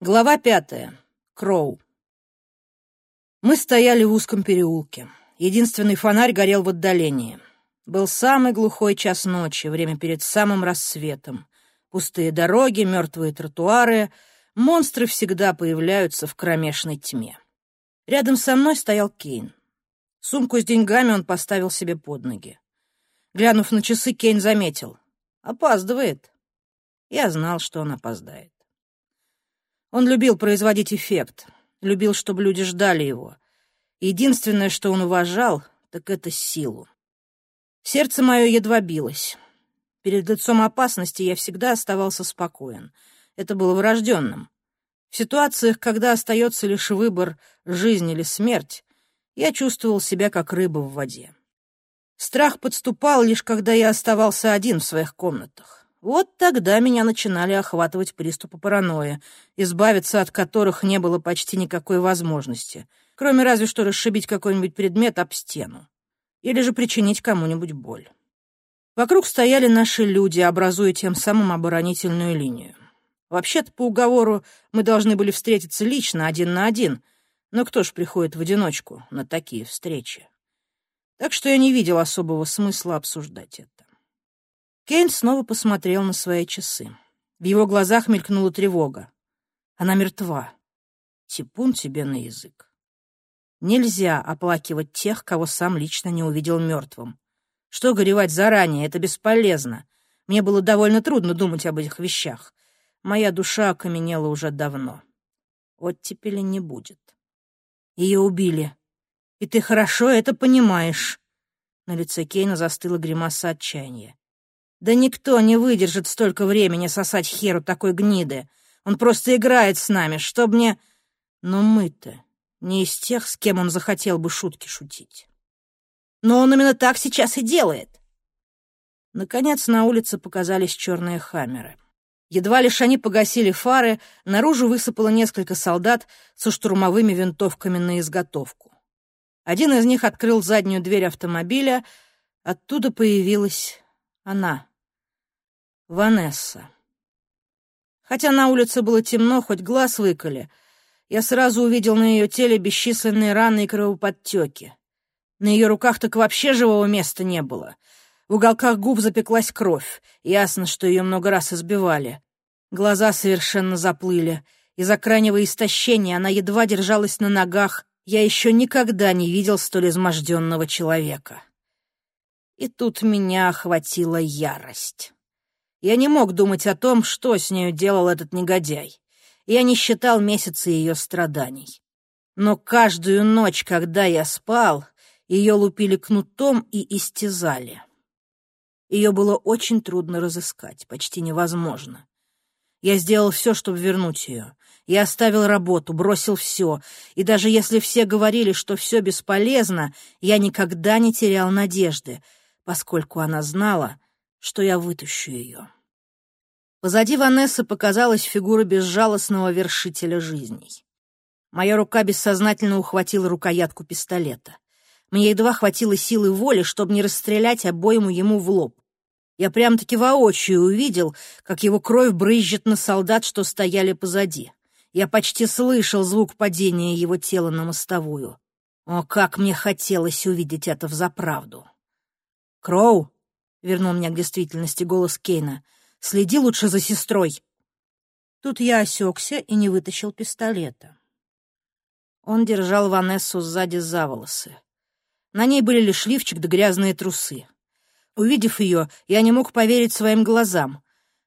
Глава пятая. Кроу. Мы стояли в узком переулке. Единственный фонарь горел в отдалении. Был самый глухой час ночи, время перед самым рассветом. Пустые дороги, мертвые тротуары. Монстры всегда появляются в кромешной тьме. Рядом со мной стоял Кейн. Сумку с деньгами он поставил себе под ноги. Глянув на часы, Кейн заметил. «Опаздывает». Я знал, что он опоздает. Он любил производить эффект, любил, чтобы люди ждали его. Единственное, что он уважал, так это силу. Сердце мое едва билось. Перед лицом опасности я всегда оставался спокоен. Это было врожденным. В ситуациях, когда остается лишь выбор жизнь или смерть, я чувствовал себя как рыба в воде. Страх подступал лишь когда я оставался один в своих комнатах. Вот тогда меня начинали охватывать приступы паранойи, избавиться от которых не было почти никакой возможности, кроме разве что расшибить какой-нибудь предмет об стену или же причинить кому-нибудь боль. Вокруг стояли наши люди, образуя тем самым оборонительную линию. Вообще-то, по уговору, мы должны были встретиться лично, один на один, но кто ж приходит в одиночку на такие встречи? Так что я не видел особого смысла обсуждать это. Кейн снова посмотрел на свои часы. В его глазах мелькнула тревога. Она мертва. Типун тебе на язык. Нельзя оплакивать тех, кого сам лично не увидел мертвым. Что горевать заранее, это бесполезно. Мне было довольно трудно думать об этих вещах. Моя душа окаменела уже давно. Оттепели не будет. Ее убили. И ты хорошо это понимаешь. На лице Кейна застыла гримаса отчаяния. Да никто не выдержит столько времени сосать херу такой гниды. Он просто играет с нами, чтоб мне... Но мы-то не из тех, с кем он захотел бы шутки шутить. Но он именно так сейчас и делает. Наконец на улице показались черные хаммеры. Едва лишь они погасили фары, наружу высыпало несколько солдат со штурмовыми винтовками на изготовку. Один из них открыл заднюю дверь автомобиля, оттуда появилась она, Ванесса. Хотя на улице было темно, хоть глаз выколи, я сразу увидел на ее теле бесчисленные раны и кровоподтеки. На ее руках так вообще живого места не было. В уголках губ запеклась кровь. Ясно, что ее много раз избивали. Глаза совершенно заплыли. Из-за крайнего истощения она едва держалась на ногах. Я еще никогда не видел столь изможденного человека. И тут меня охватила ярость. Я не мог думать о том, что с нею делал этот негодяй. Я не считал месяцы ее страданий. Но каждую ночь, когда я спал, ее лупили кнутом и истязали. Ее было очень трудно разыскать, почти невозможно. Я сделал все, чтобы вернуть ее. Я оставил работу, бросил все, и даже если все говорили, что все бесполезно, я никогда не терял надежды, поскольку она знала, что я вытащу ее. Позади Ванессы показалась фигура безжалостного вершителя жизней. Моя рука бессознательно ухватила рукоятку пистолета. Мне едва хватило силы воли, чтобы не расстрелять обойму ему в лоб. Я прям-таки воочию увидел, как его кровь брызжет на солдат, что стояли позади. Я почти слышал звук падения его тела на мостовую. О, как мне хотелось увидеть это взаправду! «Кроу!» — вернул меня к действительности голос Кейна. «Следи лучше за сестрой». Тут я осекся и не вытащил пистолета. Он держал Ванессу сзади за волосы. На ней были лишь лифчик да грязные трусы. Увидев ее, я не мог поверить своим глазам.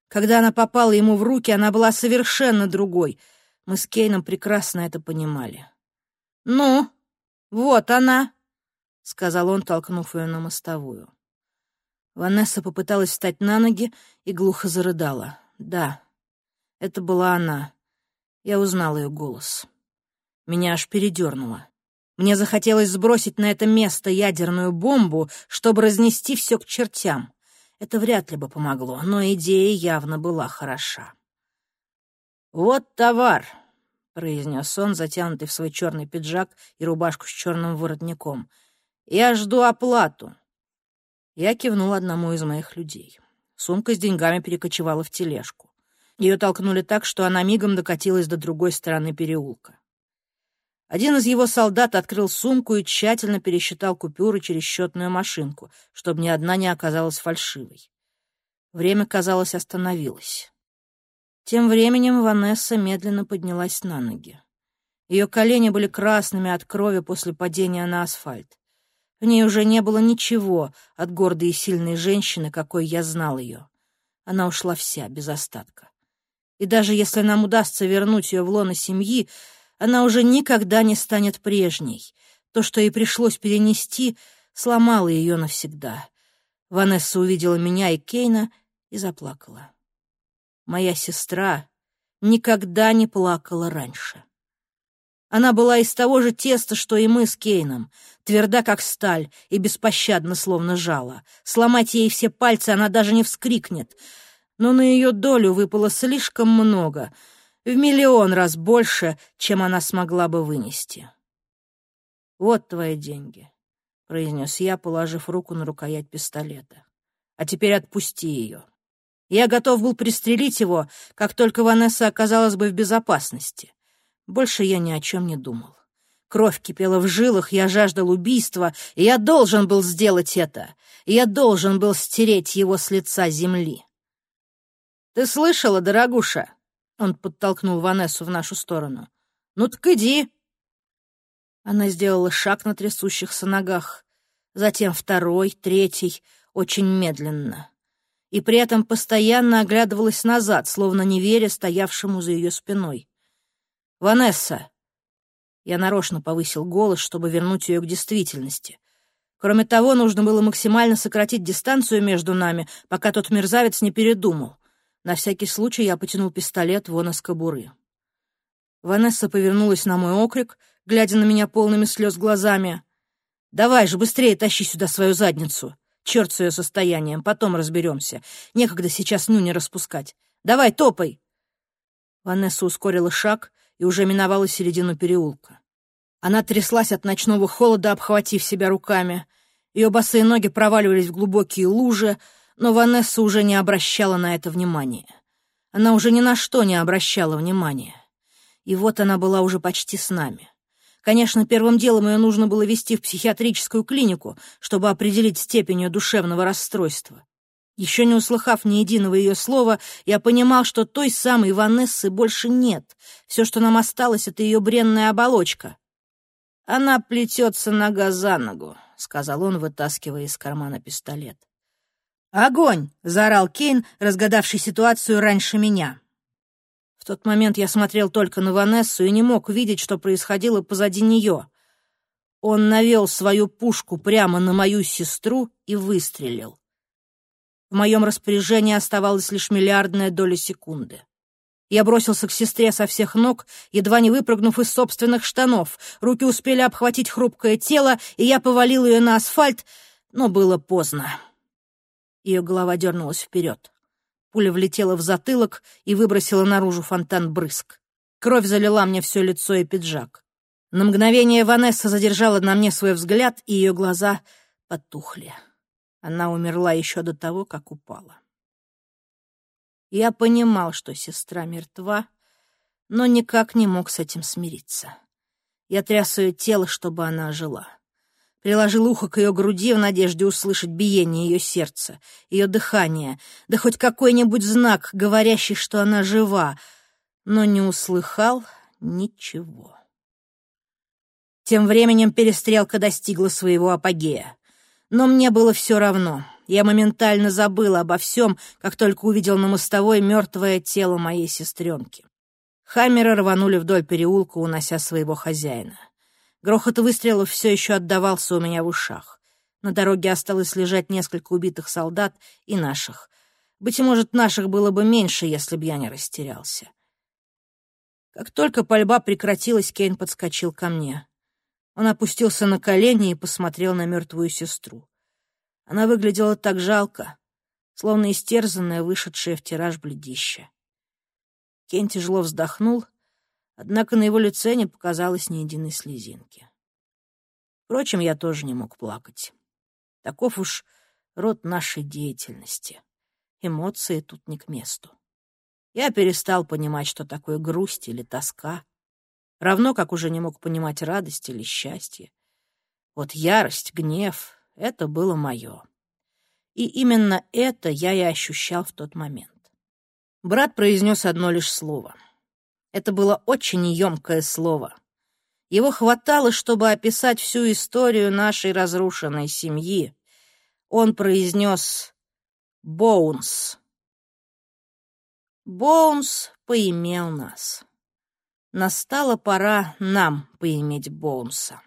Когда она попала ему в руки, она была совершенно другой. Мы с Кейном прекрасно это понимали. «Ну, вот она», — сказал он, толкнув ее на мостовую. Ванесса попыталась встать на ноги и глухо зарыдала. Да, это была она. Я узнал ее голос. Меня аж передернуло. Мне захотелось сбросить на это место ядерную бомбу, чтобы разнести все к чертям. Это вряд ли бы помогло, но идея явно была хороша. «Вот товар», — произнес он, затянутый в свой черный пиджак и рубашку с черным воротником. «Я жду оплату». Я кивнул одному из моих людей. Сумка с деньгами перекочевала в тележку. Ее толкнули так, что она мигом докатилась до другой стороны переулка. Один из его солдат открыл сумку и тщательно пересчитал купюры через счетную машинку, чтобы ни одна не оказалась фальшивой. Время, казалось, остановилось. Тем временем Ванесса медленно поднялась на ноги. Ее колени были красными от крови после падения на асфальт. В ней уже не было ничего от гордой и сильной женщины, какой я знал ее. Она ушла вся, без остатка. И даже если нам удастся вернуть ее в лоно семьи, она уже никогда не станет прежней. То, что ей пришлось перенести, сломало ее навсегда. Ванесса увидела меня и Кейна и заплакала. Моя сестра никогда не плакала раньше. Она была из того же теста, что и мы с Кейном, тверда, как сталь, и беспощадна, словно жало. Сломать ей все пальцы она даже не вскрикнет. Но на ее долю выпало слишком много — в миллион раз больше, чем она смогла бы вынести. «Вот твои деньги», — произнес я, положив руку на рукоять пистолета. «А теперь отпусти ее». Я готов был пристрелить его, как только Ванесса оказалась бы в безопасности. Больше я ни о чем не думал. Кровь кипела в жилах, я жаждал убийства, и я должен был сделать это. Я должен был стереть его с лица земли. «Ты слышала, дорогуша?» Он подтолкнул Ванессу в нашу сторону. «Ну так иди!» Она сделала шаг на трясущихся ногах, затем второй, третий, очень медленно. И при этом постоянно оглядывалась назад, словно не веря стоявшему за ее спиной. «Ванесса!» Я нарочно повысил голос, чтобы вернуть ее к действительности. Кроме того, нужно было максимально сократить дистанцию между нами, пока тот мерзавец не передумал. На всякий случай я потянул пистолет вон из кобуры. Ванесса повернулась на мой окрик, глядя на меня полными слез глазами. «Давай же, быстрее тащи сюда свою задницу. Черт с ее состоянием, потом разберемся. Некогда сейчас нюни распускать. Давай, топай!» Ванесса ускорила шаг и уже миновала середину переулка. Она тряслась от ночного холода, обхватив себя руками. Ее босые ноги проваливались в глубокие лужи, но Ванесса уже не обращала на это внимания. Она уже ни на что не обращала внимания. И вот она была уже почти с нами. Конечно, первым делом ее нужно было вести в психиатрическую клинику, чтобы определить степень ее душевного расстройства. Еще не услыхав ни единого ее слова, я понимал, что той самой Ванессы больше нет. Все, что нам осталось, — это ее бренная оболочка. «Она плетется нога за ногу», — сказал он, вытаскивая из кармана пистолет. «Огонь!» — заорал Кейн, разгадавший ситуацию раньше меня. В тот момент я смотрел только на Ванессу и не мог видеть, что происходило позади нее. Он навел свою пушку прямо на мою сестру и выстрелил. В моем распоряжении оставалась лишь миллиардная доля секунды. Я бросился к сестре со всех ног, едва не выпрыгнув из собственных штанов. Руки успели обхватить хрупкое тело, и я повалил ее на асфальт, но было поздно. Ее голова дернулась вперед. Пуля влетела в затылок и выбросила наружу фонтан брызг. Кровь залила мне все лицо и пиджак. На мгновение Ванесса задержала на мне свой взгляд, и ее глаза потухли. Она умерла еще до того, как упала. Я понимал, что сестра мертва, но никак не мог с этим смириться. Я тряс ее тело, чтобы она ожила приложил ухо к ее груди в надежде услышать биение ее сердца, ее дыхание, да хоть какой-нибудь знак, говорящий, что она жива, но не услыхал ничего. Тем временем перестрелка достигла своего апогея. Но мне было все равно. Я моментально забыл обо всем, как только увидел на мостовой мертвое тело моей сестренки. Хаммеры рванули вдоль переулка, унося своего хозяина. Грохот выстрелов все еще отдавался у меня в ушах. На дороге осталось лежать несколько убитых солдат и наших. Быть может, наших было бы меньше, если бы я не растерялся. Как только пальба прекратилась, Кейн подскочил ко мне. Он опустился на колени и посмотрел на мертвую сестру. Она выглядела так жалко, словно истерзанная, вышедшая в тираж бледище. Кейн тяжело вздохнул Однако на его лице не показалось ни единой слезинки. Впрочем, я тоже не мог плакать. Таков уж род нашей деятельности. Эмоции тут не к месту. Я перестал понимать, что такое грусть или тоска, равно как уже не мог понимать радость или счастье. Вот ярость, гнев — это было мое. И именно это я и ощущал в тот момент. Брат произнес одно лишь слово. Это было очень емкое слово. Его хватало, чтобы описать всю историю нашей разрушенной семьи. Он произнес «Боунс». Боунс поимел нас. Настала пора нам поиметь Боунса.